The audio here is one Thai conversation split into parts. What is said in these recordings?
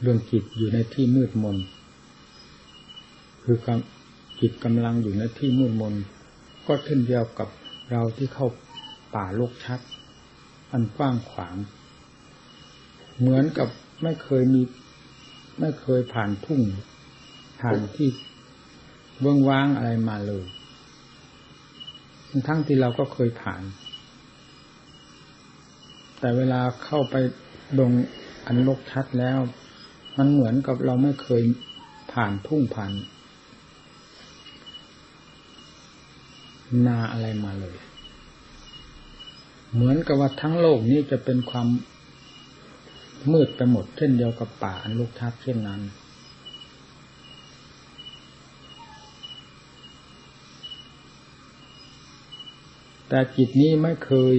เรื่องจิตอยู่ในที่มืดมน คือจิตกำลังอยู่ในที่มืดมน ก็เช่นเดียวกับเราที่เข้าป่าโลกชัด อันกว้างขวาง เหมือนกับไม่เคยมี ไม่เคยผ่านทุ่ง ผ่านที่เบื้องว้างอะไรมาเลย ทั้งที่เราก็เคยผ่าน แต่เวลาเข้าไปดงอันลกชัดแล้ว มันเหมือนกับเราไม่เคยผ่านทุ่งผ่านนาอะไรมาเลย เหมือนกับว่าทั้งโลกนี้จะเป็นความมืดไปหมด เช่นเดียวกับป่าอันลุกชัดเช่นนั้น แต่จิตนี้ไม่เคย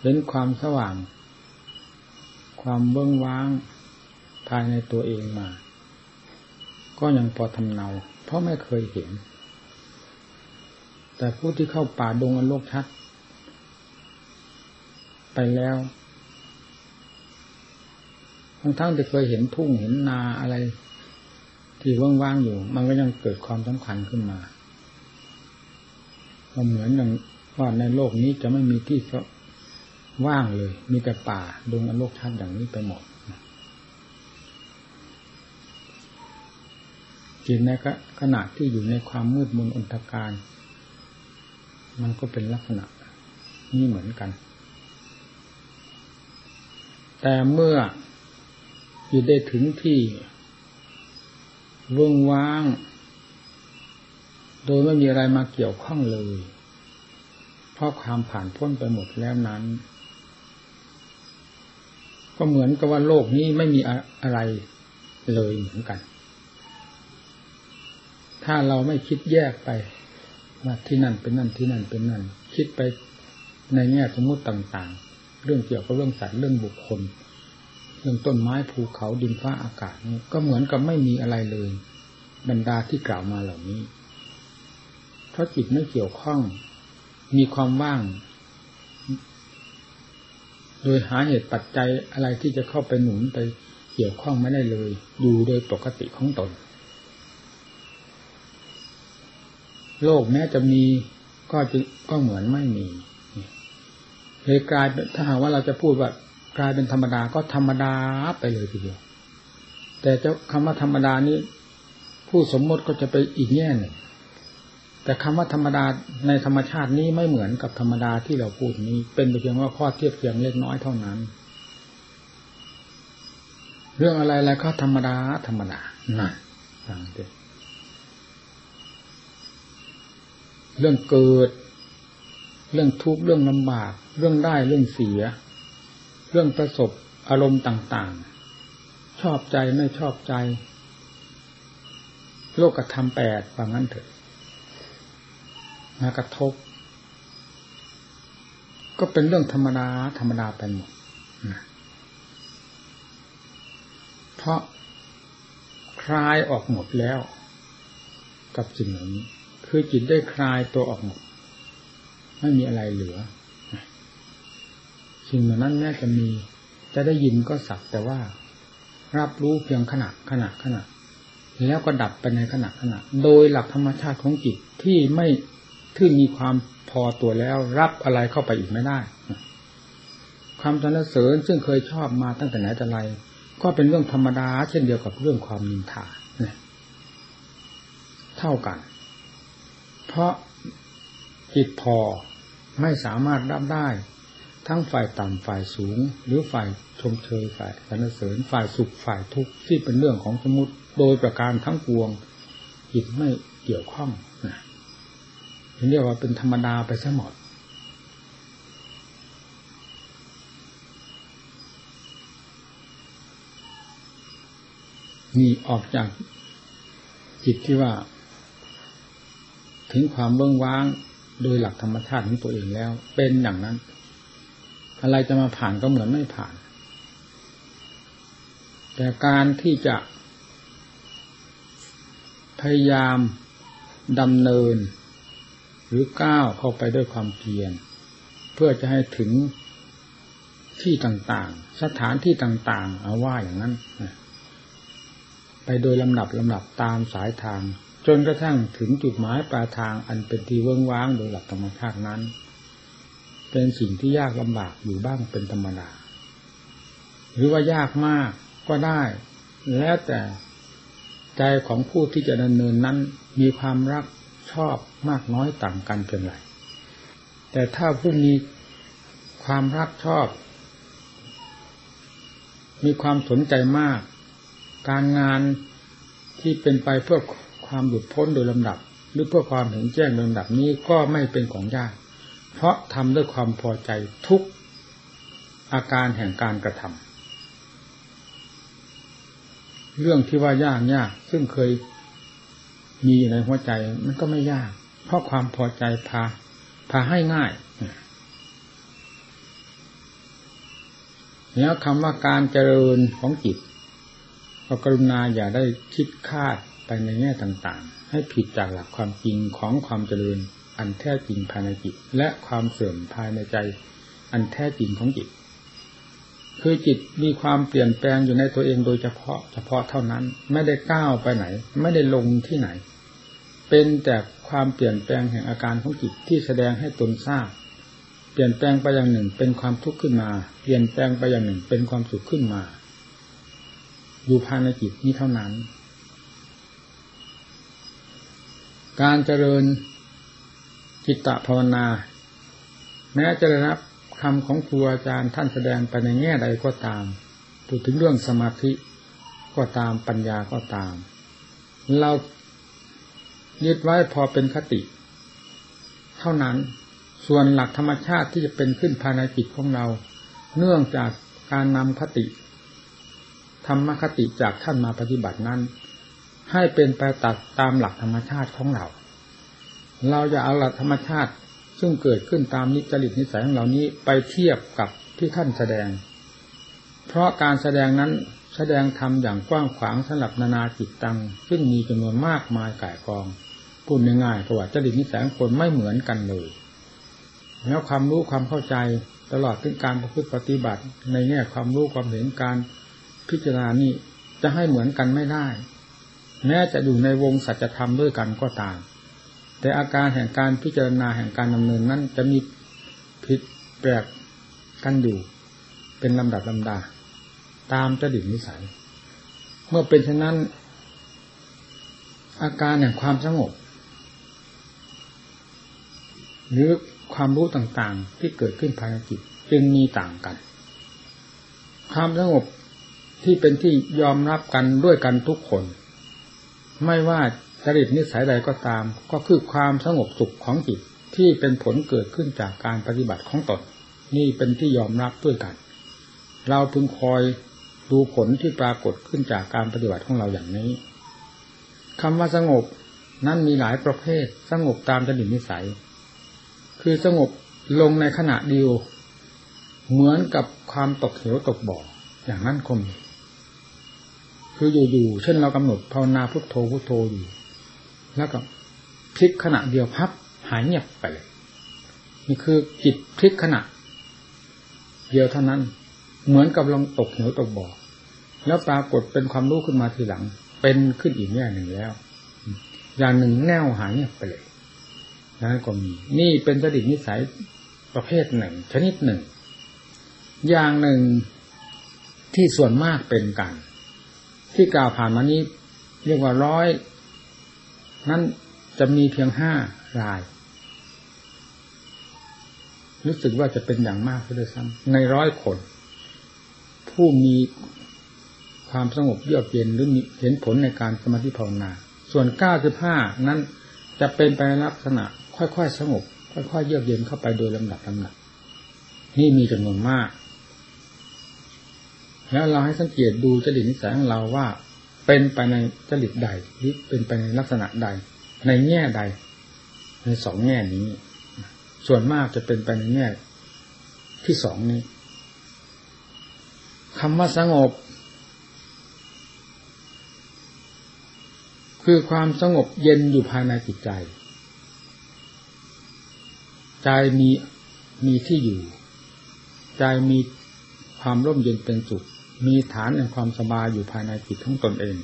เห็นความสว่าง ความเบื้องว้าง ภายในตัวเองมา ก็ยังพอทำเนา เพราะไม่เคยเห็น แต่ผู้ที่เข้าป่าดงอันโลกชัด ไปแล้วทั้งทั้งจะเคยเห็นทุ่งเห็นนาอะไร ที่ว่างๆอยู่ มันก็ยังเกิดความสำคัญขึ้นมาก็เหมือนอย่างว่าในโลกนี้จะไม่มีที่ว่างเลย มีแต่ป่าดงอันโลกชัดอย่างนี้ไปหมด จิตในขณะที่อยู่ในความมืดมนอนตการ มันก็เป็นลักษณะนี้เหมือนกัน แต่เมื่ออยู่ได้ถึงที่ว่งว่าง โดยไม่มีอะไรมาเกี่ยวข้องเลย เพราะความผ่านพ้นไปหมดแล้วนั้น ก็เหมือนกับว่าโลกนี้ไม่มีอะไรเลยเหมือนกัน ถ้าเราไม่คิดแยกไปว่าที่นั่นเป็นนั่นที่นั่นเป็นนั่น คิดไปในแง่สมมติต่างๆ เรื่องเกี่ยวกับเรื่องสัตว์เรื่องบุคคล เรื่องต้นไม้ภูเขาดินฟ้าอากาศนี่ก็เหมือนกับไม่มีอะไรเลย บรรดาที่กล่าวมาเหล่านี้ เพราะจิตไม่เกี่ยวข้องมีความว่าง โดยหาเหตุปัจจัยอะไรที่จะเข้าไปหนุนไปเกี่ยวข้องไม่ได้เลย อยู่โดยปกติของตน โลกแม้จะมีก็จะก็เหมือนไม่มีเลยกลายถ้าหากว่าเราจะพูดว่ากลายเป็นธรรมดาก็ธรรมดาไปเลยทีเดียว แต่เจ้าคำว่าธรรมดานี้ผู้สมมติก็จะไปอีกแง่หนึ่งแต่คำว่าธรรมดาในธรรมชาตินี้ไม่เหมือนกับธรรมดาที่เราพูดนี้ เป็นเพียงว่าข้อเทียบเทียงเล็กน้อยเท่านั้น เรื่องอะไรอะไรก็ธรรมดาธรรมดานั่นฟังดิ เรื่องเกิด เรื่องทุกข์เรื่องลำบาก เรื่องได้เรื่องเสีย เรื่องประสบอารมณ์ต่างๆ ชอบใจไม่ชอบใจ โลกธรรมแปดว่างั้นเถอะมากระทบ ก็เป็นเรื่องธรรมดาธรรมดาไปหมดเพราะคลายออกหมดแล้ว กับสิ่งเหล่านี้ คือจิตได้คลายตัวออกหมดไม่มีอะไรเหลือสิ่งเหล่านั้นแม้จะมี จะได้ยินก็สักแต่ว่า รับรู้เพียงขณะขณะขณะแล้วก็ดับไปในขณะขณะ โดยหลักธรรมชาติของจิตที่ไม่ที่มีความพอตัวแล้วรับอะไรเข้าไปอีกไม่ได้ ความสรรเสริญซึ่งเคยชอบมาตั้งแต่ไหนแต่ไร ก็เป็นเรื่องธรรมดา เช่นเดียวกับเรื่องความนินทาเท่ากัน ราะจิตพอไม่สามารถรับได้ ทั้งฝ่ายต่ำฝ่ายสูง หรือฝ่ายชมเชยฝ่ายสรรเสริญฝ่ายสุขฝ่ายทุกข์ที่เป็นเรื่องของสมุติโดยประการทั้งปวงจิตไม่เกี่ยวข้องนะเรียกว่าเป็นธรรมดาไปซะหมดนี่ออกจากจิตที่ว่า ถึงความเบื้องว้างโดยหลักธรรมชาติของตัวเองแล้ว เป็นอย่างนั้น อะไรจะมาผ่านก็เหมือนไม่ผ่าน แต่การที่จะพยายามดำเนิน หรือก้าวเข้าไปด้วยความเพียรเพื่อจะให้ถึงที่ต่างๆ สถานที่ต่าง ๆ เอาว่าอย่างนั้น ไปโดยลำดับลำดับตามสายทาง จนกระทั่งถึงจุดหมายปลายทางอันเป็นที่เวิ้งว้างโดยหลักธรรมชาตินั้น เป็นสิ่งที่ยากลำบากอยู่บ้างเป็นธรรมดา หรือว่ายากมากก็ได้ แล้วแต่ใจของผู้ที่จะดำเนินนั้นมีความรักชอบมากน้อยต่างกันเพียงไร แต่ถ้าผู้มีความรักชอบ มีความสนใจมาก การงานที่เป็นไปเพื่อ ความหลุดพ้นโดยลำดับ หรือเพื่อความเห็นแจ้งโดยลำดับนี้ก็ไม่เป็นของยาก เพราะทำด้วยความพอใจทุกอาการแห่งการกระทำเรื่องที่ว่ายากยากซึ่งเคยมีในหัวใจมันก็ไม่ยาก เพราะความพอใจพาพาให้ง่ายแล้วคำว่าการเจริญของจิตก็กรุณาอย่าได้คิดคาด ไปในแง่ต่างๆ ให้ผิดจากหลักความจริงของความเจริญ อันแท้จริงภายในจิต และความเสื่อมภายในใจ อันแท้จริงของจิต คือจิตมีความเปลี่ยนแปลงอยู่ในตัวเองโดยเฉพาะเฉพาะเท่านั้น ไม่ได้ก้าวไปไหน ไม่ได้ลงที่ไหน เป็นแต่ความเปลี่ยนแปลงแห่งอาการของจิตที่แสดงให้ตนทราบเปลี่ยนแปลงไปอย่างหนึ่งเป็นความทุกข์ขึ้นมา เปลี่ยนแปลงไปอย่างหนึ่งเป็นความสุขขึ้นมา อยู่ภายในจิตนี้เท่านั้น การเจริญจิตตภาวนา แม้จะได้รับคำของครูอาจารย์ท่านแสดงไปในแง่ใดก็ตามพูดถึงเรื่องสมาธิก็ตามปัญญาก็ตาม เรายึดไว้พอเป็นคติ เท่านั้นส่วนหลักธรรมชาติที่จะเป็นขึ้นภายในจิตของเรา เนื่องจากการนำคติธรรมคติจากท่านมาปฏิบัตินั้น ให้เป็นไปตัดตามหลักธรรมชาติของเรา เราจะเอาหลักธรรมชาติซึ่งเกิดขึ้นตามนิจริตนิสัยของเรานี้ไปเทียบกับที่ท่านแสดง เพราะการแสดงนั้นแสดงธรรมอย่างกว้างขวางสำหรับนานาจิตตัง ซึ่งมีจำนวนมากมายก่ายกองพูดง่ายๆประวัติจริตนิสัยของคนไม่เหมือนกันเลย แล้วความรู้ความเข้าใจตลอดถึงการประพฤติปฏิบัติ ในแง่ความรู้ความเห็นการพิจารณานี้จะให้เหมือนกันไม่ได้ แม้จะอยู่ในวงสัจธรรมด้วยกันก็ตาม แต่อาการแห่งการพิจารณาแห่งการดำเนินนั้นจะมีผิดแปลกกันอยู่เป็นลำดับลำดา ตามจดิตนิสัย เมื่อเป็นเช่นนั้น อาการแห่งความสงบ หรือความรู้ต่างๆที่เกิดขึ้นภายในจิตจึงมีต่างกัน ความสงบที่เป็นที่ยอมรับกันด้วยกันทุกคน ไม่ว่าจริตนิสัยใดก็ตาม ก็คือความสงบสุขของจิตที่เป็นผลเกิดขึ้นจากการปฏิบัติของตนนี่เป็นที่ยอมรับด้วยกัน เราพึงคอยดูผลที่ปรากฏขึ้นจากการปฏิบัติของเราอย่างนี้คำว่าสงบนั้นมีหลายประเภทสงบตามจริตนิสัย คือสงบลงในขณะเดียว เหมือนกับความตกเหวตกบ่ออย่างนั้นคม คืออยู่ๆเช่นเรากำหนดภาวนาพุทโธพุทโธอยู่ แล้วก็พลิกขณะเดียวพับหายเงียบไปเลย นี่คือจิตพลิกขณะ เดียวเท่านั้น เหมือนกับลงตกเหวตกบ่อแล้วปรากฏเป็นความรู้ขึ้นมาทีหลัง เป็นขึ้นอีกแง่หนึ่งแล้ว อย่างหนึ่งแน่วหายเงียบไปเลยนั้นก็มีนี่เป็นจริตนิสัยประเภทหนึ่ง ชนิดหนึ่ง อย่างหนึ่งที่ส่วนมากเป็นกัน ที่กล่าวผ่านมานี้ เรียกว่าร้อยนั้นจะมีเพียงห้าราย รู้สึกว่าจะเป็นอย่างมากเลยซ้ำในร้อยคน ผู้มีความสงบเยือกเย็นหรือเห็นผลในการสมาธิภาวนา ส่วนเก้าสิบห้านั้นจะเป็นไปในลักษณะ ค่อยๆสงบ ค่อยๆเยือกเย็นเข้าไปโดยลำดับลำดับนี่มีจำนวนมาก แล้วเราให้สังเกตดูจริตนิสัยของเราว่า เป็นไปในจริตใดหรือเป็นไปในลักษณะใด ในแง่ใด ในสองแง่นี้ ส่วนมากจะเป็นไปในแง่ที่สองนี้คำว่าสงบ คือความสงบเย็นอยู่ภายในจิตใจ ใจมีมีที่อยู่ ใจมีความร่มเย็นเป็นสุข มีฐานแห่งความสบายอยู่ภายในจิตของตนเอง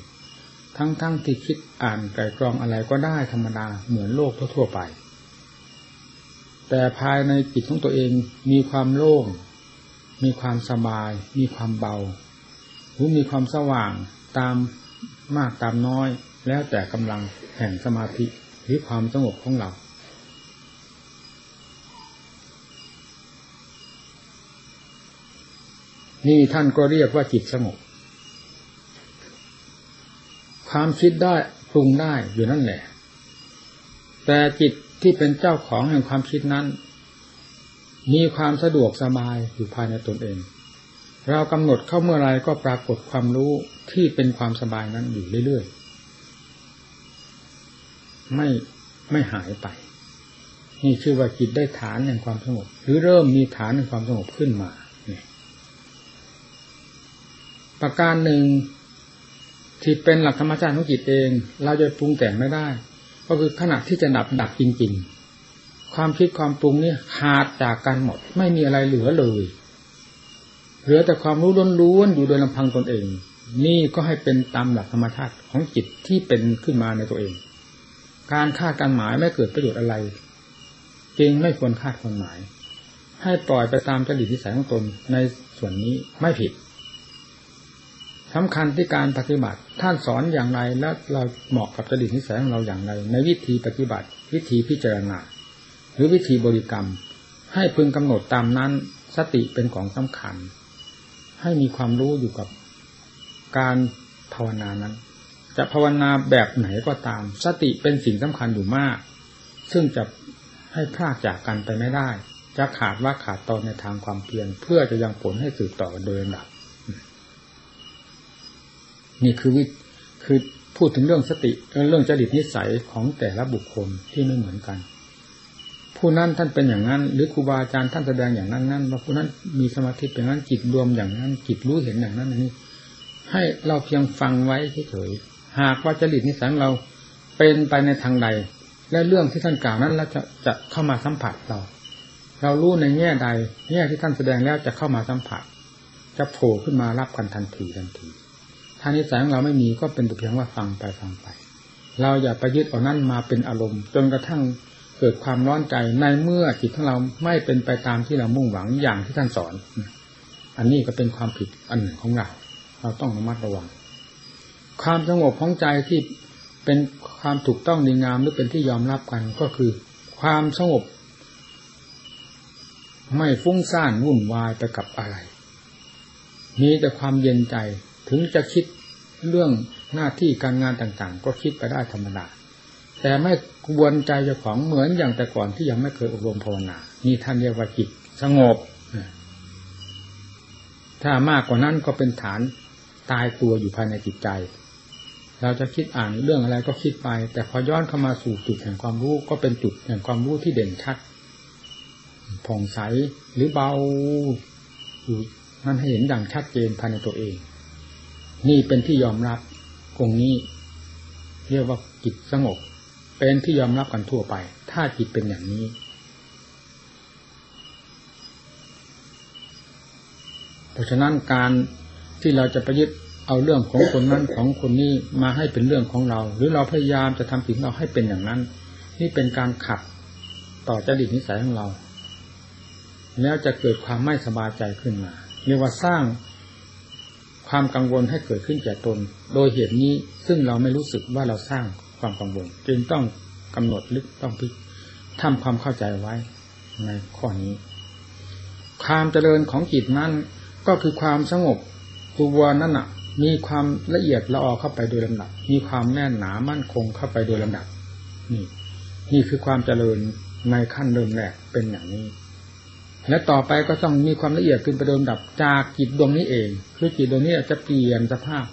ทั้งๆทที่คิดอ่านไกรกรองอะไรก็ได้ธรรมดาเหมือนโลกทั่วไป แต่ภายในจิตของตัวเองมีความโล่ง มีความสบาย มีความเบาหรือมีความสว่างตามมากตามน้อย แล้วแต่กำลังแห่งสมาธิหรือความสงบของเรา นี่ท่านก็เรียกว่าจิตสงบ ความคิดได้ปรุงได้อยู่นั่นแหละ แต่จิตที่เป็นเจ้าของแห่งความคิดนั้น มีความสะดวกสบายอยู่ภายในตนเอง เรากำหนดเข้าเมื่อไรก็ปรากฏความรู้ที่เป็นความสบายนั้นอยู่เรื่อยๆ ไม่ไม่หายไป นี่ชื่อว่าจิตได้ฐานแห่งความสงบ หรือเริ่มมีฐานแห่งความสงบขึ้นมา ประการหนึ่งที่เป็นหลักธรรมชาติของจิตเอง เราจะปรุงแต่งไม่ได้ ก็คือขณะที่จะดับดับจริง ๆ ความคิดความปรุงนี่ขาดจากกันหมด ไม่มีอะไรเหลือเลย เหลือแต่ความรู้ล้วนๆอยู่โดยลำพังตนเอง นี่ก็ให้เป็นตามหลักธรรมชาติของจิตที่เป็นขึ้นมาในตัวเอง การคาดการหมายไม่เกิดประโยชน์อะไรจึงไม่ควรคาดควรหมาย ให้ปล่อยไปตามจริตนิสัยของตนในส่วนนี้ไม่ผิด สำคัญที่การปฏิบัติ ท่านสอนอย่างไรและเราเหมาะกับจริตนิสัยของเราอย่างไร ในวิธีปฏิบัติ วิธีพิจารณาหรือวิธีบริกรรม ให้พึงกำหนดตามนั้นสติเป็นของสำคัญ ให้มีความรู้อยู่กับการภาวนานั้น จะภาวนาแบบไหนก็ตาม สติเป็นสิ่งสำคัญอยู่มาก ซึ่งจะให้พลาดจากกันไปไม่ได้ จะขาดว่าขาดตอนในทางความเพียรเพื่อจะยังผลให้สืบต่อโดยลำดับ นี่คือวิคือพูดถึงเรื่องสติเรื่องจริตนิสัยของแต่ละบุคคลที่ไม่เหมือนกัน ผู้นั้นท่านเป็นอย่างนั้น หรือครูบาอาจารย์ท่านแสดงอย่างนั้นนั้นว่าผู้นั้นมีสมาธิเป็นนั้นจิตรวมอย่างนั้นจิตรู้เห็นอย่างนั้นนี้ ให้เราเพียงฟังไว้เฉยๆหากว่าจริตนิสัยเราเป็นไปในทางใด และเรื่องที่ท่านกล่าวนั้นเราจะจะเข้ามาสัมผัสเรา เรารู้ในแง่ใดแง่ที่ท่านแสดงแล้วจะเข้ามาสัมผัส จะโผล่ขึ้นมารับกันทันทีทันที ถ้านิสัยของเราไม่มีก็เป็นแต่เพียงว่าฟังไปฟังไป เราอย่าไปยึดเอานั่นมาเป็นอารมณ์ จนกระทั่งเกิดความร้อนใจในเมื่อจิตของเราไม่เป็นไปตามที่เรามุ่งหวังอย่างที่ท่านสอน อันนี้ก็เป็นความผิดอันหนึ่งของเรา เราต้องระมัดระวัง ความสงบของใจที่เป็นความถูกต้องดีงามหรือเป็นที่ยอมรับกันก็คือ ความสงบ ไม่ฟุ้งซ่านวุ่นวายไปกับอะไรมีแต่ความเย็นใจ ถึงจะคิดเรื่องหน้าที่การงานต่างๆ ก็คิดไปได้ธรรมดาแต่ไม่กวนใจเจ้าของเหมือนอย่างแต่ก่อนที่ยังไม่เคยอบรมภาวนานี่ท่านเรียกว่าจิตสงบ ถ้ามากกว่านั้นก็เป็นฐานตายตัวอยู่ภายในจิตใจ เราจะคิดอ่านเรื่องอะไรก็คิดไป แต่พอย้อนเข้ามาสู่จุดแห่งความรู้ก็เป็นจุดแห่งความรู้ที่เด่นชัดผ่องใสหรือเบาอยู่นั่นให้เห็นอย่างชัดเจนภายในตัวเอง นี่เป็นที่ยอมรับตรงนี้ เรียกว่าจิตสงบ เป็นที่ยอมรับกันทั่วไป ถ้าจิตเป็นอย่างนี้ เพราะฉะนั้นการที่เราจะไปยึดเอาเรื่องของคนนั้นของคนนี้มาให้เป็นเรื่องของเรา หรือเราพยายามจะทำสิ่งเราให้เป็นอย่างนั้น นี่เป็นการขัดต่อจริตนิสัยของเรา แล้วจะเกิดความไม่สบายใจขึ้นมาเรียกว่าสร้าง ความกังวลให้เกิดขึ้นแก่ตน โดยเหตุนี้ซึ่งเราไม่รู้สึกว่าเราสร้างความกังวล จึงต้องกำหนดลึกต้องพิทำความเข้าใจไว้ในข้อนี้ ความเจริญของจิตนั้นก็คือความสงบตัวนั้นอะ มีความละเอียดละออเข้าไปโดยลำดับ มีความแน่นหนามั่นคงเข้าไปโดยลำดับ นี่ นี่คือความเจริญในขั้นเริ่มแรกเป็นอย่างนี้ และต่อไปก็ต้องมีความละเอียดขึ้นไปโดยดับจากจิตดวงนี้เอง คือจิตดวงนี้จะเปลี่ยนสภาพ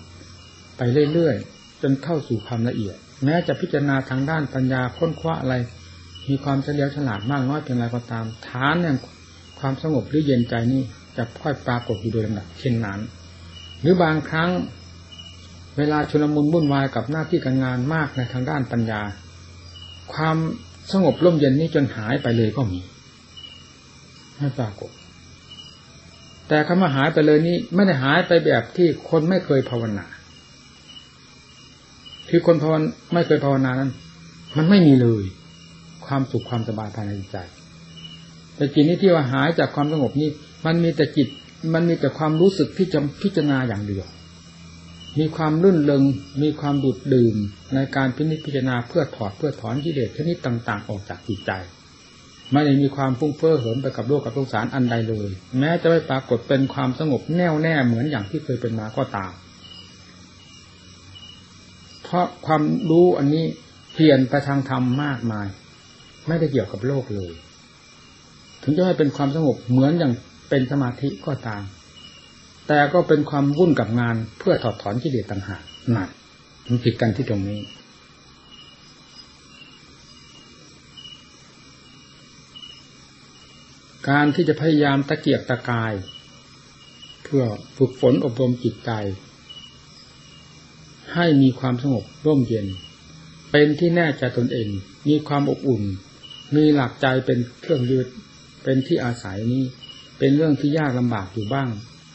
ไปเรื่อยๆจนเข้าสู่ความละเอียด แม้จะพิจารณาทางด้านปัญญาค้นคว้าอะไร มีความเฉลียวฉลาดมากน้อยเพียงไรก็ตามฐานแห่งความสงบหรือเย็นใจนี้จะค่อยปรากฏอยู่โดยลำดับเช่นนั้น หรือบางครั้ง เวลาชุลมุนวุ่นวายกับหน้าที่การงานมากในทางด้านปัญญา ความสงบร่มเย็นนี้จนหายไปเลยก็มี ให้ปรากฏ แต่คำว่าหายไปเลยนี้ ไม่ได้หายไปแบบที่คนไม่เคยภาวนาคือคนภาวนาไม่เคยภาวนานั้น มันไม่มีเลย ความสุขความสบายภายในใจ แต่จิตนี้ที่ว่าหายจากความสงบนี้ มันมีแต่จิต มันมีแต่ความรู้สึกที่จะพิจารณาอย่างเดียว มีความรื่นเริงมีความดุดดื่มในการพินิจพิจารณาเพื่อถอดเพื่อถอนกิเลสชนิดต่าง ๆ ออกจากจิตใจ ไม่ได้มีความฟุ้งเฟ้อเหินไปกับโลกกับสงสารอันใดเลย แม้จะไม่ปรากฏเป็นความสงบแน่วแน่เหมือนอย่างที่เคยเป็นมาก็ตาม เพราะความรู้อันนี้เปลี่ยนไปทางธรรมมากมาย ไม่ได้เกี่ยวกับโลกเลย ถึงจะให้เป็นความสงบเหมือนอย่างเป็นสมาธิก็ตาม แต่ก็เป็นความวุ่นกับงานเพื่อถอดถอนกิเลสต่างหากหนักมันผิดกันที่ตรงนี้ การที่จะพยายามตะเกียกตะกาย เพื่อฝึกฝนอบรมจิตใจ ให้มีความสงบร่มเย็น เป็นที่แน่ใจตนเอง มีความอบอุ่น มีหลักใจเป็นเครื่องยึดเป็นที่อาศัยนี้ เป็นเรื่องที่ยากลำบากอยู่บ้าง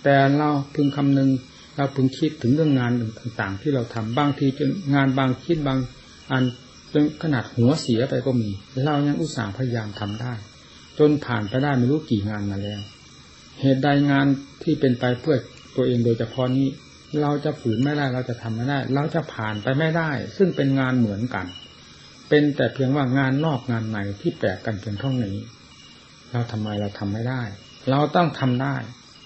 แต่เราพึงคำนึงเราพึงคิดถึงเรื่องงานต่างๆ ที่เราทำบางทีจนงานบางคิดบางอันจนขนาดหัวเสียไปก็มี เรายังอุตส่าห์พยายามทำได้ จนผ่านไปได้ไม่รู้กี่งานมาแล้ว เหตุใดงานที่เป็นไปเพื่อตัวเองโดยเฉพาะนี้ เราจะฝืนไม่ได้เราจะทำไม่ได้ เราจะผ่านไปไม่ได้ ซึ่งเป็นงานเหมือนกัน เป็นแต่เพียงว่างานนอกงานในที่แปลกกันเพียงเท่านี้ เราทำไมเราทำไม่ได้ เราต้องทำได้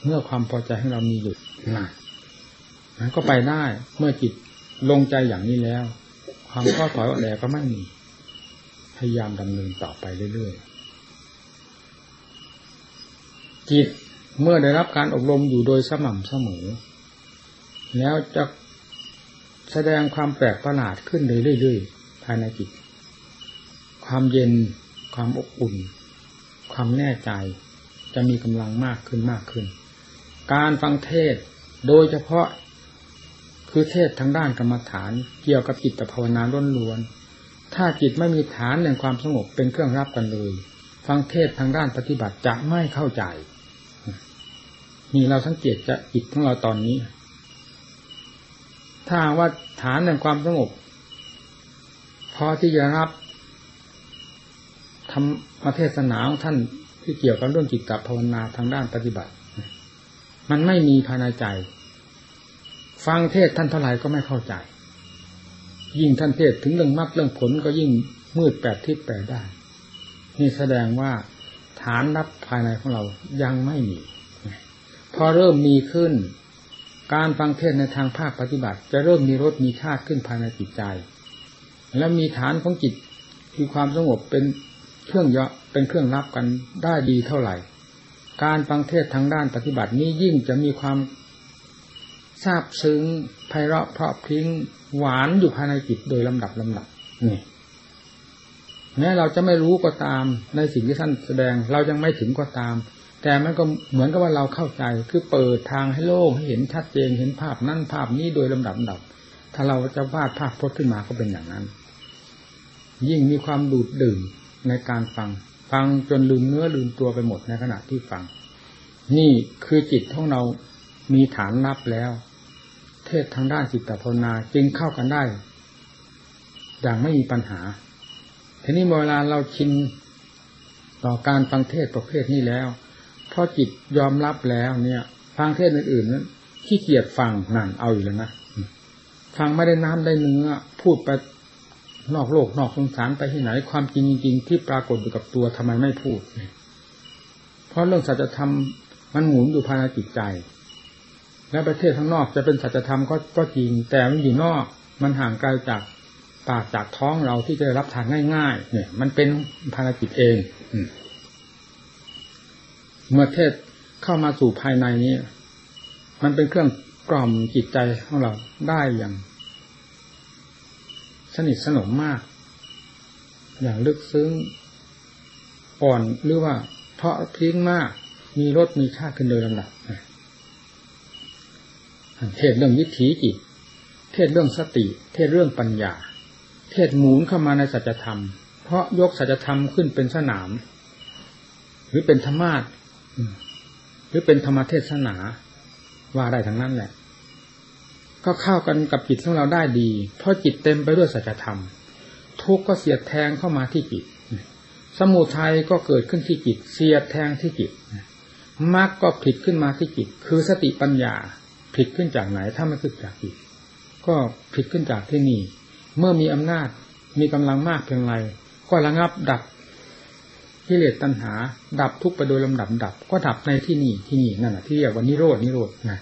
เมื่อความพอใจให้เรามีอยู่นะนั้นก็ไปได้เมื่อจิตลงใจอย่างนี้แล้ว ความข้อถอยออกแก็ไม่มีพยายามดำเนินต่อไปเรื่อยๆ จิตเมื่อได้รับการอบรมอยู่โดยสม่ำเสมอ แล้วจะแสดงความแปลกประหลาดขึ้นเรื่อยๆภายในจิต ความเย็น ความอบอุ่น ความแน่ใจ จะมีกำลังมากขึ้นมากขึ้น การฟังเทศโดยเฉพาะคือเทศทางด้านกรรมฐานเกี่ยวกับจิตภาวนาล้วนๆ ถ้าจิตไม่มีฐานแห่งความสงบเป็นเครื่องรับกันเลย ฟังเทศทางด้านปฏิบัติจะไม่เข้าใจ นี่เราสังเกตจะจิตของเราตอนนี้ ถ้าว่าฐานแห่งความสงบพอที่จะรับทำมาเทศนาของท่านที่เกี่ยวกับเรื่องจิตตภาวนาทางด้านปฏิบัติ มันไม่มีภายในใจ ฟังเทศท่านเท่าไหร่ก็ไม่เข้าใจ ยิ่งท่านเทศถึงเรื่องมรรคเรื่องผลก็ยิ่งมืดแปดทิศแปดได้ นี่แสดงว่าฐานรับภายในของเรายังไม่มี พอเริ่มมีขึ้น การฟังเทศในทางภาคปฏิบัติ จะเริ่มมีรสมีชาติขึ้นภายในจิตใจ และมีฐานของจิตคือความสงบเป็นเครื่องเยาะเป็นเครื่องรับกันได้ดีเท่าไหร่ การฟังเทศทางด้านปฏิบัตินี้ยิ่งจะมีความทราบซึ้งไพเราะเพราะพิ้งหวานอยู่ภายในจิตโดยลำดับลำดับนี่แม้เราจะไม่รู้ก็ตามในสิ่งที่ท่านแสดง เรายังไม่ถึงก็ตาม แต่มันก็เหมือนกับว่าเราเข้าใจคือเปิดทางให้โลกให้เห็นชัดเจนเห็นภาพนั่นภาพนี้โดยลำดับดับ ถ้าเราจะวาดภาพพจน์ขึ้นมาก็เป็นอย่างนั้น ยิ่งมีความดูดดื่มในการฟัง ฟังจนลืมเนื้อลืมตัวไปหมดในขณะที่ฟัง นี่คือจิตของเรามีฐานนับแล้ว เทศทางด้านจิตภาวนาจึงเข้ากันได้ อย่างไม่มีปัญหา ทีนี้เวลาเราชินต่อการฟังเทศประเภทนี้แล้ว เพราะจิตยอมรับแล้วเนี่ยฟังเทศอื่นๆนั้นขี้เกียจฟังนั่นเอาอยู่แล้วนะฟังไม่ได้น้ำได้เนื้อพูดไปนอกโลกนอกสงสารไปที่ไหน ความจริงจริงที่ปรากฏอยู่กับตัวทำไมไม่พูด เพราะเรื่องสัจธรรมมันหมุนอยู่ภายในจิตใจ และประเทศข้างนอกจะเป็นสัจธรรมก็ก็จริง แต่มันอยู่นอกมันห่างไกลจากปากจากท้องเราที่จะรับทานง่ายๆ เนี่ย มันเป็นภารกิจเอง อื เมื่อเทศเข้ามาสู่ภายในนี้ มันเป็นเครื่องกล่อมจิตใจของเราได้อย่าง สนิทสนมมาก อย่างลึกซึ้งอ่อนหรือว่าเพาะพิ้งมาก มีรสมีค่าขึ้นโดยลำดับเทศเรื่องวิถีจิต เทศเรื่องสติ เทศเรื่องปัญญา เทศหมุนเข้ามาในสัจธรรม เพราะยกสัจธรรมขึ้นเป็นสนาม หรือเป็นธรรมาท หรือเป็นธรรมเทศนาว่าได้ทั้งนั้นแหละ ก็เข้ากันกับจิตของเราได้ดี เพราะจิตเต็มไปด้วยสัจธรรม ทุกข์ก็เสียดแทงเข้ามาที่จิต สมุทัยก็เกิดขึ้นที่จิต เสียดแทงที่จิตมรรคก็ผิดขึ้นมาที่จิต คือสติปัญญาผิดขึ้นจากไหน ถ้าไม่ขึ้นจากจิต ก็ผิดขึ้นจากที่นี่ เมื่อมีอำนาจมีกำลังมากเพียงไรก็ระงับดับ กิเลสตัณหา ดับทุกไปโดยลำดับดับ ก็ดับในที่นี่ที่นี่นั่นแหะที่เรียกว่านิโรดนิโรดนะ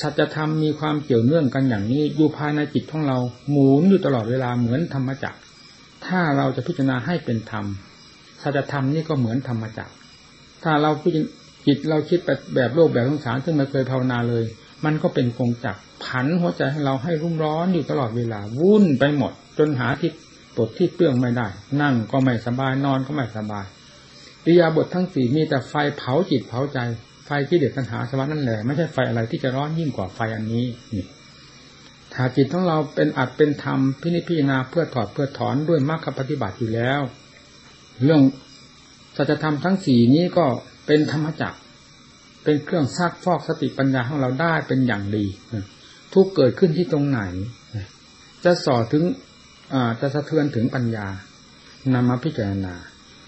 สัจธรรมมีความเกี่ยวเนื่องกันอย่างนี้อยู่ภายในจิตของเราหมุนอยู่ตลอดเวลาเหมือนธรรมจักร ถ้าเราจะพิจารณาให้เป็นธรรมสัจธรรมนี่ก็เหมือนธรรมจักร ถ้าเราพิจจิตเราคิดแบบโลกแบบสงสารซึ่งไม่เคยภาวนาเลย มันก็เป็นกงจักรผันหัวใจให้เราให้รุ่มร้อนอยู่ตลอดเวลาวุ่นไปหมด จนหาที่ปลดที่เปลื้องไม่ได้ นั่งก็ไม่สบายนอนก็ไม่สบาย อิยาบททั้งสี่มีแต่ไฟเผาจิตเผาใจ ไฟที่เด็ดปัญหาสวัสดินั่นแหละไม่ใช่ไฟอะไรที่จะร้อนยิ่งกว่าไฟอันนี้นี่ถ้าจิตของเราเป็นอัดเป็นธรรมพินิจพิจารณาเพื่อถอดเพื่อถอนด้วยมรรคปฏิบัติอยู่แล้ว เรื่องสัจธรรมทั้งสี่นี้ก็เป็นธรรมจักรเป็นเครื่องซักฟอกสติปัญญาของเราได้เป็นอย่างดีทุกเกิดขึ้นที่ตรงไหน จะสอดถึงจะสะเทือนถึงปัญญานำมาพิจารณา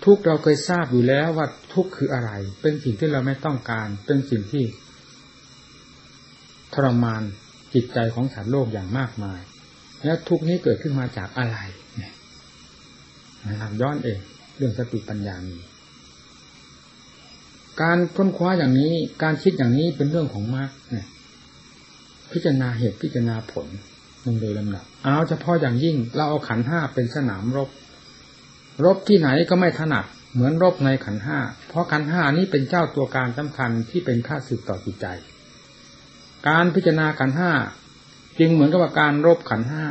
ทุกเราเคยทราบอยู่แล้วว่าทุกคืออะไร เป็นสิ่งที่เราไม่ต้องการ เป็นสิ่งที่ทรมานจิตใจของสัตว์โลกอย่างมากมาย และทุกนี้เกิดขึ้นมาจากอะไรเนี่ยนะย้อนเองเรื่องสติปัญญามีการค้นคว้าอย่างนี้ การคิดอย่างนี้เป็นเรื่องของมรรคพิจารณาเหตุพิจารณาผลลงโดยลำดับเอาเฉพาะอย่างยิ่งเราเอาขันห้าเป็นสนามรบ รบที่ไหนก็ไม่ถนัด เหมือนรบในขันห้า เพราะขันห้านี้เป็นเจ้าตัวการสำคัญที่เป็นค่าสึกต่อจิตใจ การพิจารณาขันห้าจึงเหมือนกับการรบขันห้า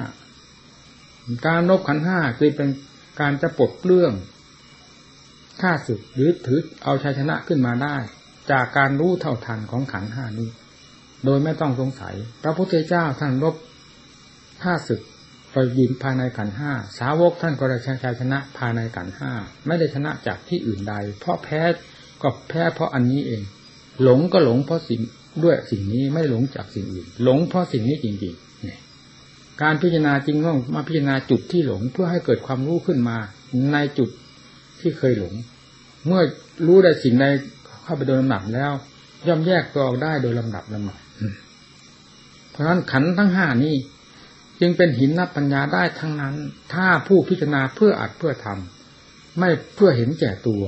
การรบขันห้าคือเป็นการจะปลดเปลื้องค่าสึกหรือถือเอาชัยชนะขึ้นมาได้ จากการรู้เท่าทันของขันห้านี้ โดยไม่ต้องสงสัย พระพุทธเจ้าท่านรบค่าศึก ก็ยินภายในขันห้าสาวกท่านก็ได้ชัยชนะภายในขันห้าไม่ได้ชนะจากที่อื่นใด เพราะแพ้ก็แพ้เพราะอันนี้เอง หลงก็หลงเพราะสิ่งด้วยสิ่งนี้ไม่หลงจากสิ่งอื่น หลงเพราะสิ่งนี้จริงๆเนี่ยการพิจารณาจริงต้องมาพิจารณาจุดที่หลงเพื่อให้เกิดความรู้ขึ้นมา ในจุดที่เคยหลง เมื่อรู้ได้สิ่งใดเข้าไปโดยลำดับแล้ว ย่อมแยกตัวออกได้โดยลำดับลำดับเพราะฉะนั้นขันทั้งห้านี้ จึงเป็นหินนับปัญญาได้ทั้งนั้น ถ้าผู้พิจารณาเพื่ออัดเพื่อทำไม่เพื่อเห็นแก่ตัว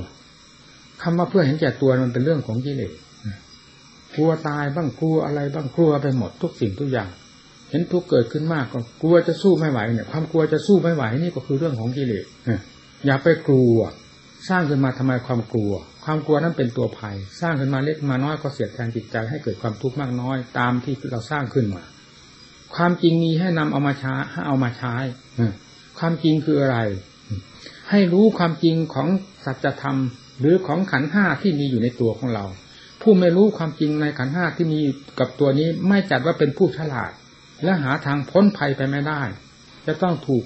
คำว่าเพื่อเห็นแก่ตัวมันเป็นเรื่องของกิเลสกลัวตายบ้างกลัวอะไรบ้างกลัวไปหมดทุกสิ่งทุกอย่าง เห็นทุกเกิดขึ้นมากก็กลัวจะสู้ไม่ไหวเนี่ย ความกลัวจะสู้ไม่ไหวนี่ก็คือเรื่องของกิเลสอย่าไปกลัว สร้างขึ้นมาทำไมความกลัว ความกลัวนั้นเป็นตัวภัย สร้างขึ้นมาเล็กมาน้อยก็เสียดแทนจิตใจให้เกิดความทุกข์มากน้อยตามที่เราสร้างขึ้นมา ความจริงมีให้นำเอามาใช้ให้เอามาใช้ความจริงคืออะไร ให้รู้ความจริงของสัจธรรม หรือของขันห้าที่มีอยู่ในตัวของเรา ผู้ไม่รู้ความจริงในขันห้าที่มีกับตัวนี้ไม่จัดว่าเป็นผู้ฉลาด และหาทางพ้นภัยไปไม่ได้ จะต้องถูก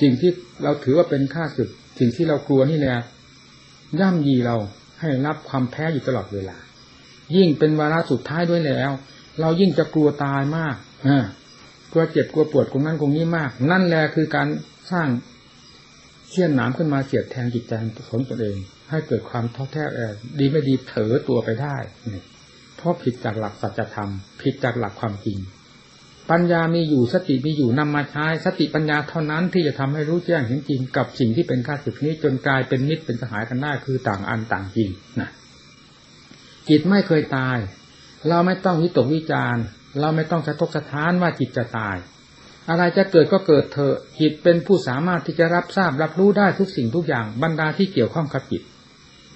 สิ่งที่เราถือว่าเป็นค่าศึกสิ่งที่เรากลัวนี่แหละย่ำยีเราให้รับความแพ้อยู่ตลอดเวลา ยิ่งเป็นวาระสุดท้ายด้วยแล้ว เรายิ่งจะกลัวตายมากกลัวเจ็บกลัวปวดตรงนั้นตรงนี้มาก นั่นแหละคือการสร้างเชี่ยนหนามขึ้นมาเสียดแทงจิตใจของตนเอง ให้เกิดความท้อแท้แอบดีไม่ดีเถอตัวไปได้เพราะผิดจากหลักสัจธรรม ผิดจากหลักความจริง ปัญญามีอยู่สติมีอยู่นำมาใช้สติปัญญาเท่านั้นที่จะทำให้รู้แจ้งเห็นจริงกับสิ่งที่เป็นข้าศึกนี้จนกลายเป็นมิตรเป็นสหายกันได้คือต่างอันต่างจริงนะจิตไม่เคยตาย เราไม่ต้องวิตกวิจารเราไม่ต้องสะทกสะท้านว่าจิตจะตาย อะไรจะเกิดก็เกิดเถอะจิตเป็นผู้สามารถที่จะรับทราบรับรู้ได้ทุกสิ่งทุกอย่างบรรดาที่เกี่ยวข้องกับจิต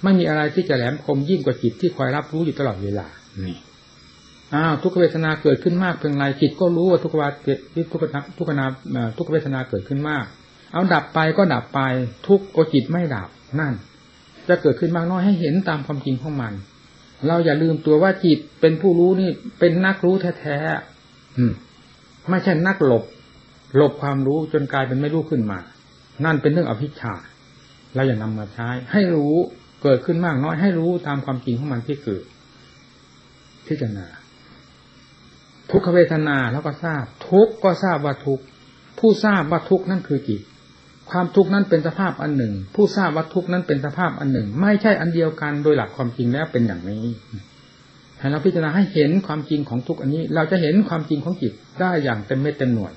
ไม่มีอะไรที่จะแหลมคมยิ่งกว่าจิตที่คอยรับรู้อยู่ตลอดเวลานี่อ้าวทุกเวทนาเกิดขึ้นมากเพียงไรจิตก็รู้ว่าทุกวาเกิดทุกทุกนาทุกเวทนาเกิดขึ้นมาก เอาดับไปก็ดับไปทุกโอจิตไม่ดับนั่น จะเกิดขึ้นมากน้อยให้เห็นตามความจริงของมัน เราอย่าลืมตัวว่าจิตเป็นผู้รู้นี่ เป็นนักรู้แท้ๆไม่ใช่นักหลบ หลบความรู้จนกลายเป็นไม่รู้ขึ้นมา นั่นเป็นเรื่องอภิชาเราอย่านำมาใช้ ให้รู้เกิดขึ้นมากน้อยให้รู้ตามความจริงของมันที่เกิดพิจารณา ทุกขเวทนาแล้วก็ทราบ ทุกก็ทราบว่าทุกผู้ทราบว่าทุกนั่นคือจิต ความทุกข์นั้นเป็นสภาพอันหนึ่ง ผู้ทราบว่าทุกข์นั้นเป็นสภาพอันหนึ่ง ไม่ใช่อันเดียวกันโดยหลักความจริงแล้วเป็นอย่างนี้ให้เราพิจารณาให้เห็นความจริงของทุกอันนี้ เราจะเห็นความจริงของจิตได้อย่างเต็มเม็ดเต็มหน่วย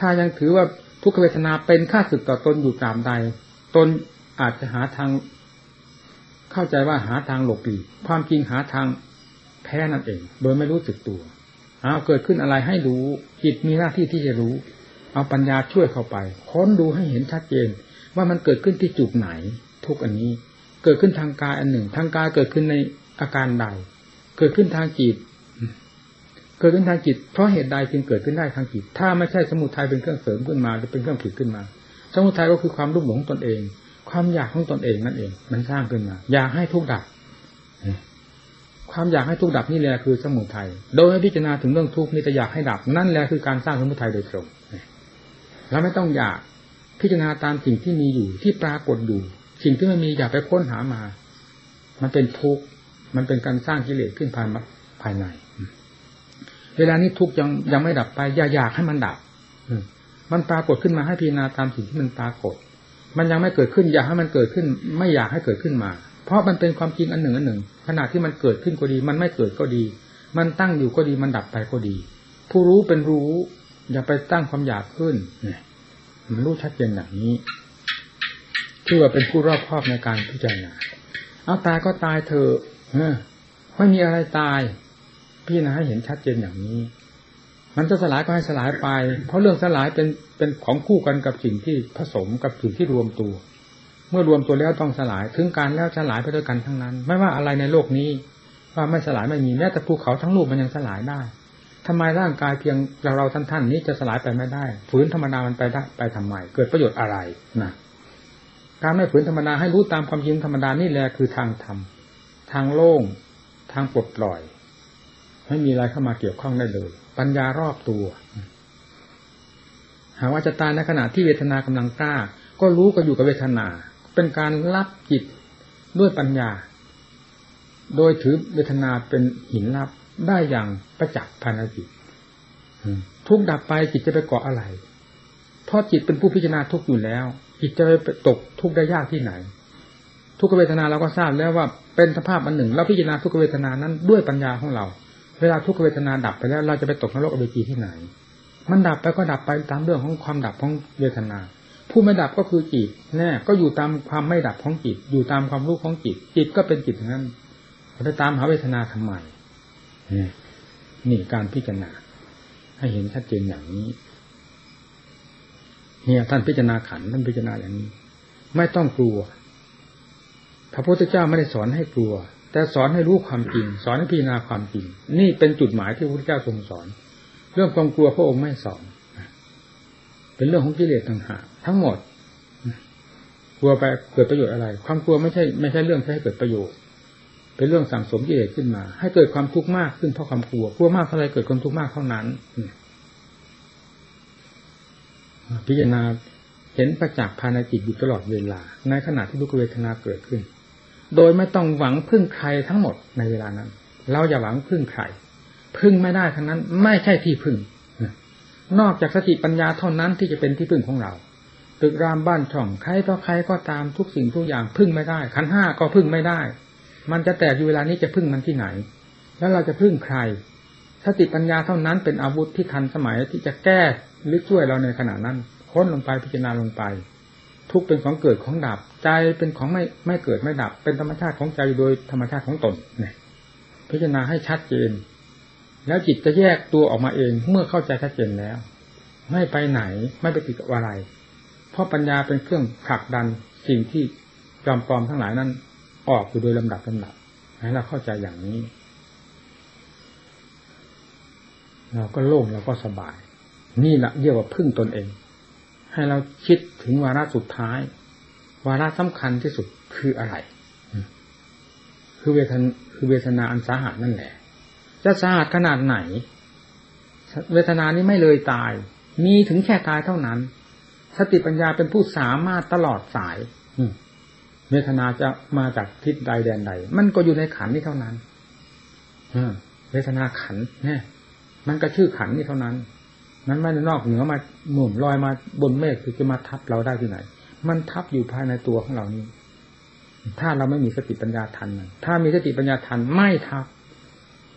ถ้ายังถือว่าทุกขเวทนาเป็นค่าสึกต่อตนอยู่ตามใด ตนอาจจะหาทาง เข้าใจว่าหาทางหลบหลีกความจริงหาทางแพ้นั่นเอง โดยไม่รู้สึกตัวเอาเกิดขึ้นอะไรให้รู้จิตมีหน้าที่ที่จะรู้ เอาปัญญาช่วยเข้าไป ค้นดูให้เห็นชัดเจน ว่ามันเกิดขึ้นที่จุดไหน ทุกอันนี้ เกิดขึ้นทางกายอันหนึ่ง ทางกายเกิดขึ้นในอาการใด เกิดขึ้นทางจิต เกิดขึ้นทางจิต เพราะเหตุใดจึงเกิดขึ้นได้ทางจิต ถ้าไม่ใช่สมุทัยเป็นเครื่องเสริมขึ้นมาหรือเป็นเครื่องผลิตขึ้นมา สมุทัยก็คือความรุ่มหลงตนเอง ความอยากของตนเองนั่นเอง มันสร้างขึ้นมา อยากให้ทุกดับความอยากให้ทุกดับนี่แหละคือสมุทัย โดยพิจารณาถึงเรื่องทุกข์นี่แต่อยากให้ดับ นั่นแหละคือการสร้างสมุทัยโดยตรง แล้วไม่ต้องอยากพิจารณาตามสิ่งที่มีอยู่ที่ปรากฏอยู่สิ่งที่ไม่มีอย่าไปค้นหามา มันเป็นทุกข์มันเป็นการสร้างกิเลสขึ้นภายภายใน เวลานี้ทุกข์ยังยังไม่ดับไปอย่าอยากให้มันดับมันปรากฏขึ้นมาให้พิจารณาตามสิ่งที่มันปรากฏ มันยังไม่เกิดขึ้นอยากให้มันเกิดขึ้น ไม่อยากให้เกิดขึ้นมา เพราะมันเป็นความจริงอันหนึ่งอันหนึ่งขณะที่มันเกิดขึ้นก็ดี มันไม่เกิดก็ดี มันตั้งอยู่ก็ดีมันดับไปก็ดี ผู้รู้เป็นรู้ อย่าไปตั้งความอยากขึ้นมันรู้ชัดเจนอย่างนี้ที่ว่าเป็นผู้รอบครอบในการพิจารณาเอาตายก็ตายเถอะไม่มีอะไรตาย พี่นะให้เห็นชัดเจนอย่างนี้ มันจะสลายก็ให้สลายไป เพราะเรื่องสลายเป็นเป็นของคู่กันกับสิ่งที่ผสมกับสิ่งที่รวมตัว เมื่อรวมตัวแล้วต้องสลายถึงการแล้วสลายไปด้วยกันทั้งนั้น ไม่ว่าอะไรในโลกนี้ ว่าไม่สลายไม่มีแม้แต่ภูเขาทั้งลูกมันยังสลายได้ ทำไมร่างกายเพียงเราเราท่านท่านนี้จะสลายไปไม่ได้ฝืนธรรมดามันไปได้ไปทำไมเกิดประโยชน์อะไรนะการไม่ฝืนธรรมดาให้รู้ตามความจริงธรรมดานี่แหละคือทางธรรมทางโล่ง ทางปลดปล่อยไม่มีอะไรเข้ามาเกี่ยวข้องได้เลย ปัญญารอบตัว หากว่าจะตายในขณะที่เวทนากำลังกล้า ก็รู้ก็อยู่กับเวทนา เป็นการรับจิตด้วยปัญญา โดยถือเวทนาเป็นหินรับ ได้อย่างประจักษ์ภายในจิตทุกดับไปจิตจะไปเกาะอะไร เพราะจิตเป็นผู้พิจารณาทุกอยู่แล้ว จิตจะไปตกทุกได้ยากที่ไหน ทุกเวทนาเราก็ทราบแล้วว่าเป็นสภาพอันหนึ่งเราพิจารณาทุกเวทนานั้นด้วยปัญญาของเรา เวลาทุกเวทนาดับไปแล้ว เราจะไปตกนรกอเวจีที่ไหน มันดับไปก็ดับไปตามเรื่องของความดับของเวทนา ผู้ไม่ดับก็คือจิตแน่ก็อยู่ตามความไม่ดับของจิต อยู่ตามความรู้ของจิต จิตก็เป็นจิตนั้นไปตามหาเวทนาทำไม นี่การพิจารณา ให้เห็นชัดเจนอย่างนี้เนี่ยท่านพิจารณาขันท่านพิจารณาอย่างนี้ ไม่ต้องกลัว พระพุทธเจ้าไม่ได้สอนให้กลัว แต่สอนให้รู้ความจริง สอนให้พิจารณาความจริง นี่เป็นจุดหมายที่พระพุทธเจ้าทรงสอน เรื่องความกลัวพระองค์ไม่สอนเป็นเรื่องของกิเลสต่างหากทั้งหมดกลัวไปเกิดประโยชน์อะไร ความกลัวไม่ใช่ไม่ใช่เรื่องที่ให้เกิดประโยชน์ เป็นเรื่องสั่งสมกิเลสขึ้นมา ให้เกิดความทุกข์มากขึ้นเพราะความกลัวกลัวมากเท่าไรเกิดความทุกข์มากเท่านั้นพิจารณาเห็นประจักษ์ภายในจิตอยู่ตลอดเวลา ในขณะที่ทุกเวทนาเกิดขึ้น โดยไม่ต้องหวังพึ่งใครทั้งหมดในเวลานั้น เราอย่าหวังพึ่งใครพึ่งไม่ได้ทั้งนั้น ไม่ใช่ที่พึ่งนอกจากสติปัญญาเท่านั้นที่จะเป็นที่พึ่งของเราตึกรามบ้านช่องใครต่อใครก็ตามทุกสิ่งทุกอย่างพึ่งไม่ได้ขันห้าก็พึ่งไม่ได้ มันจะแตกอยู่เวลานี้จะพึ่งมันที่ไหน แล้วเราจะพึ่งใครสติปัญญาเท่านั้นเป็นอาวุธที่ทันสมัยที่จะแก้หรือช่วยเราในขณะนั้น ค้นลงไปพิจารณาลงไป ทุกเป็นของเกิดของดับ ใจเป็นของไม่ไม่เกิดไม่ดับ เป็นธรรมชาติของใจโดยธรรมชาติของตนเนี่ยพิจารณาให้ชัดเจน แล้วจิตจะแยกตัวออกมาเองเมื่อเข้าใจชัดเจนแล้ว ไม่ไปไหนไม่ไปติดกับอะไร เพราะปัญญาเป็นเครื่องผลักดันสิ่งที่จอมปลอมทั้งหลายนั้น ออกอยู่โดยลำดับลำดับให้เราเข้าใจอย่างนี้ เราก็โล่งเราก็สบาย นี่แหละเรียกว่าพึ่งตนเอง ให้เราคิดถึงวาระสุดท้าย วาระสำคัญที่สุดคืออะไร คือเวทนคือเวทนาอันสาหัสนั่นแหละ จะสาหัสขนาดไหน เวทนานี้ไม่เลยตาย มีถึงแค่ตายเท่านั้นสติปัญญาเป็นผู้สามารถตลอดสาย เวทนาจะมาจากทิศใดแดนใด มันก็อยู่ในขันนี้เท่านั้นเวทนาขันเนี่ยมันก็ชื่อขันนี้เท่านั้น มันไม่ได้นอกเหนือมาหมุนลอยมาบนเมฆคือจะมาทับเราได้ที่ไหน มันทับอยู่ภายในตัวของเรานี้ ถ้าเราไม่มีสติปัญญาทัน ถ้ามีสติปัญญาทันไม่ทับ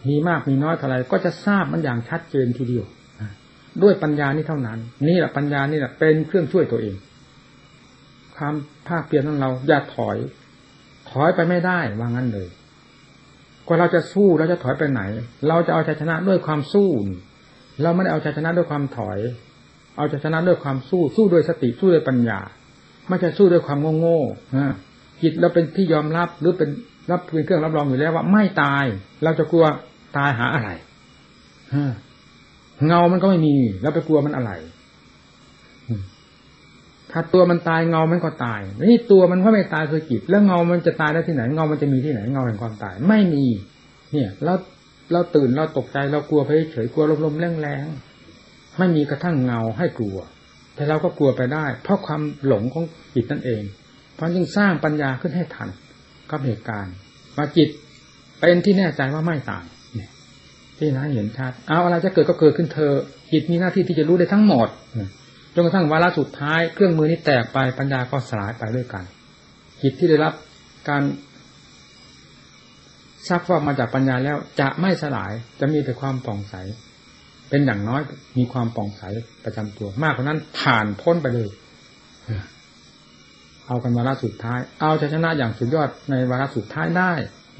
มีมากมีน้อยเท่าไรก็จะทราบมันอย่างชัดเจนทีเดียว ด้วยปัญญานี้เท่านั้น นี่แหละปัญญานี่แหละเป็นเครื่องช่วยตัวเอง ความภาคเพียรของเรา อย่าถอย ถอยไปไม่ได้ว่างั้นเลยก็เราจะสู้เราจะถอยไปไหน เราจะเอาชัยชนะด้วยความสู้ เราไม่ได้เอาชัยชนะด้วยความถอย เอาชัยชนะด้วยความสู้ สู้ด้วยสติสู้ด้วยปัญญา ไม่ใช่สู้ด้วยความโง่โง่จิตเราเป็นที่ยอมรับหรือเป็นรับเป็นเครื่องรับรองอยู่แล้วว่าไม่ตาย เราจะกลัวตายหาอะไรเงามันก็ไม่มี แล้วไปกลัวมันอะไร ถ้าตัวมันตายเงามันก็ตายนี่ตัวมันก็ไม่ตายคือจิตแล้วเงามันจะตายได้ที่ไหนเงามันจะมีที่ไหนเงาแห่งความตายไม่มี เนี่ยเราเราตื่นเราตกใจเรากลัวไปเฉยกลัวลมๆแรงๆไม่มีกระทั่งเงาให้กลัว แต่เราก็กลัวไปได้ เพราะความหลงของจิตนั่นเอง เพราะจึงสร้างปัญญาขึ้นให้ทันกับเหตุการณ์ว่าจิตเป็นที่แน่ใจว่าไม่ตายที่นั้นเห็นชัดเอาอะไรจะเกิดก็เกิดขึ้นเธอจิตมีหน้าที่ที่จะรู้ได้ทั้งหมด จนกระทั่งวาระสุดท้ายเครื่องมือนี้แตกไปปัญญาก็สลายไปด้วยกันจิตที่ได้รับการซักฟอกมาจากปัญญาแล้วจะไม่สลายจะมีแต่ความป่องใส เป็นอย่างน้อยมีความป่องใสประจำตัว มากกว่านั้นผ่านพ้นไปเลยเอากันวาระสุดท้าย เอาชนะอย่างสุดยอดในวาระสุดท้ายได้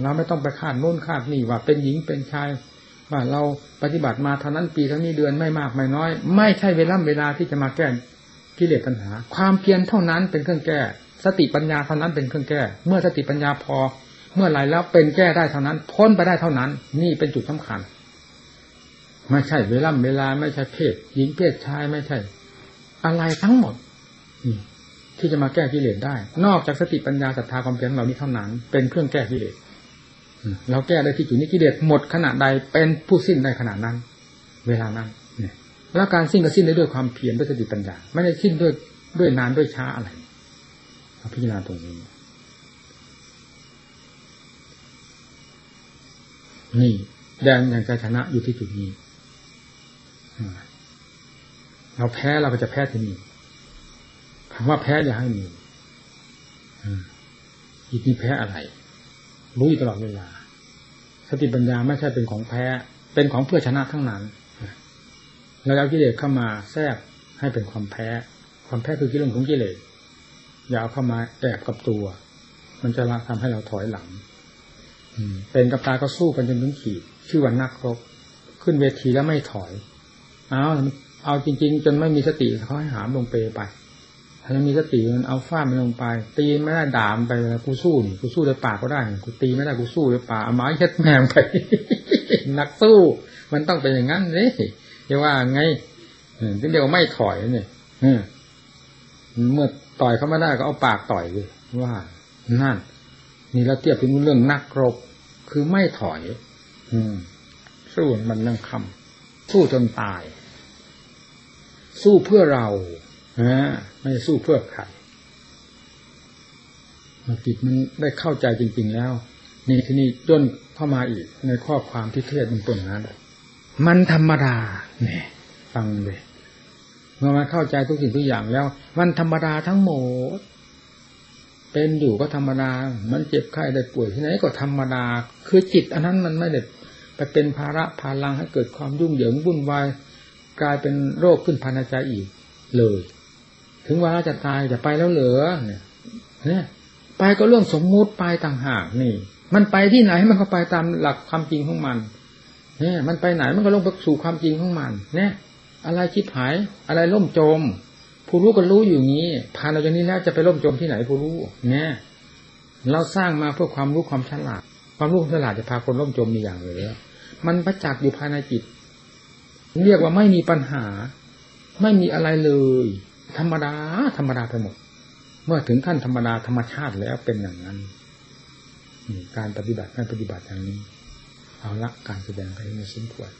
เราไม่ต้องไปคาดโน่นคาดนี่ว่าเป็นหญิงเป็นชาย ว่าเราปฏิบัติมาเท่านั้นปีเท่านี้เดือนไม่มากไม่น้อย ไม่ใช่เวลาเวลาที่จะมาแก้กิเลสปัญหา ความเพียรเท่านั้นเป็นเครื่องแก้ สติปัญญาเท่านั้นเป็นเครื่องแก้ เมื่อสติปัญญาพอ เมื่อไรแล้วเป็นแก้ได้เท่านั้น พ้นไปได้เท่านั้น นี่เป็นจุดสำคัญไม่ใช่เวลาเวลาไม่ใช่เพศหญิงเพศชายไม่ใช่ อะไรทั้งหมดที่จะมาแก้กิเลสได้ นอกจากสติปัญญาศรัทธาความเพียรเหล่านี้เท่านั้น เป็นเครื่องแก้กิเลส เราแก้ได้ที่จุดนี้กิเลสหมดขนาดใดเป็นผู้สิ้นในขนาดนั้น เวลานั้นเนี่ยแล้วการสิ้นก็สิ้นได้ด้วยความเพียรด้วยสติปัญญา ไม่ได้สิ้นด้วยด้วยนานด้วยช้าอะไรพิจารณาตรงนี้นี่แดงอย่างใจชนะอยู่ที่จุดนี้เราแพ้เราก็จะแพ้ที่นี่คำว่าแพ้อย่าให้มีอีกนี่แพ้อะไร รู้อยู่ตลอดเวลา สติปัญญาไม่ใช่เป็นของแพ้ เป็นของเพื่อชนะทั้งนั้นเราเอากิเลสเข้ามาแทรกให้เป็นความแพ้ ความแพ้คือกิเลสของกิเลสอย่าเอาเข้ามาแอบกับตัว มันจะทำให้เราถอยหลังเป็นกับตาก็สู้กันจนถึงขีดชื่อวันนักรบขึ้นเวทีแล้วไม่ถอย เอาเอาจริง ๆ จนไม่มีสติเขาให้หามลงเปไป ถ้ายังมีสติมันเอาฟาดมันลงไป ตีไม่ได้ด่ามไปกูสู้นี่กูสู้ด้วยปากก็ได้กูตีไม่ได้กูสู้ด้วยปากเอาไม้เช็ดแมงไปนักสู้มันต้องเป็นอย่างนั้นเลยจะว่าไงถึงเดียวไม่ถอยนี่เมื่อต่อยเขาไม่ได้ก็เอาปากต่อยเลยว่านั่นนี่เราเทียบเป็นเรื่องนักรบ คือไม่ถอย อืม สู้มันนั่งคำสู้จนตาย สู้เพื่อเรา ไม่สู้เพื่อใครจิตมันได้เข้าใจจริง ๆ แล้ว นี่ที่นี่ย่นเข้ามาอีก ในข้อความที่เทศบนต้นนั้น มันธรรมดาเนี่ยฟังเลยเมื่อมาเข้าใจทุกสิ่งทุกอย่างแล้ว มันธรรมดาทั้งหมดเป็นอยู่ก็ธรรมดา มันเจ็บไข้ได้ป่วยที่ไหนก็ธรรมดา คือจิต อันนั้นมันไม่ได้ไปเป็นภาระพาลังให้เกิดความยุ่งเหยิงวุ่นวายกลายเป็นโรคขึ้นภายในใจอีกเลย ถึงว่าจะตายจะไปแล้วเหลือเนี่ยไปก็เรื่องสมมุติไปต่างหากนี่ มันไปที่ไหนมันก็ไปตามหลักความจริงของมันเนี่ยมันไปไหนมันก็ลงไปสู่ความจริงของมัน เนี่ย อะไรชิบหาย อะไรล่มจม ผู้รู้ก็รู้อยู่งี้ผ่านเราจากนี้แล้วจะไปล่มจมที่ไหนผู้รู้เนี่ยเราสร้างมาเพื่อความรู้ความฉลาด ความรู้ความฉลาดจะพาคนล่มจมมีอย่างเลยมันประจักษ์อยู่ภายในจิต เรียกว่าไม่มีปัญหา ไม่มีอะไรเลย ธรรมดา ธรรมดาไปหมด เมื่อถึงขั้นธรรมดาธรรมชาติแล้วเป็นอย่างนั้นการปฏิบัติการปฏิบัติอย่างนี้ เอาละการแสดงไปในสมควร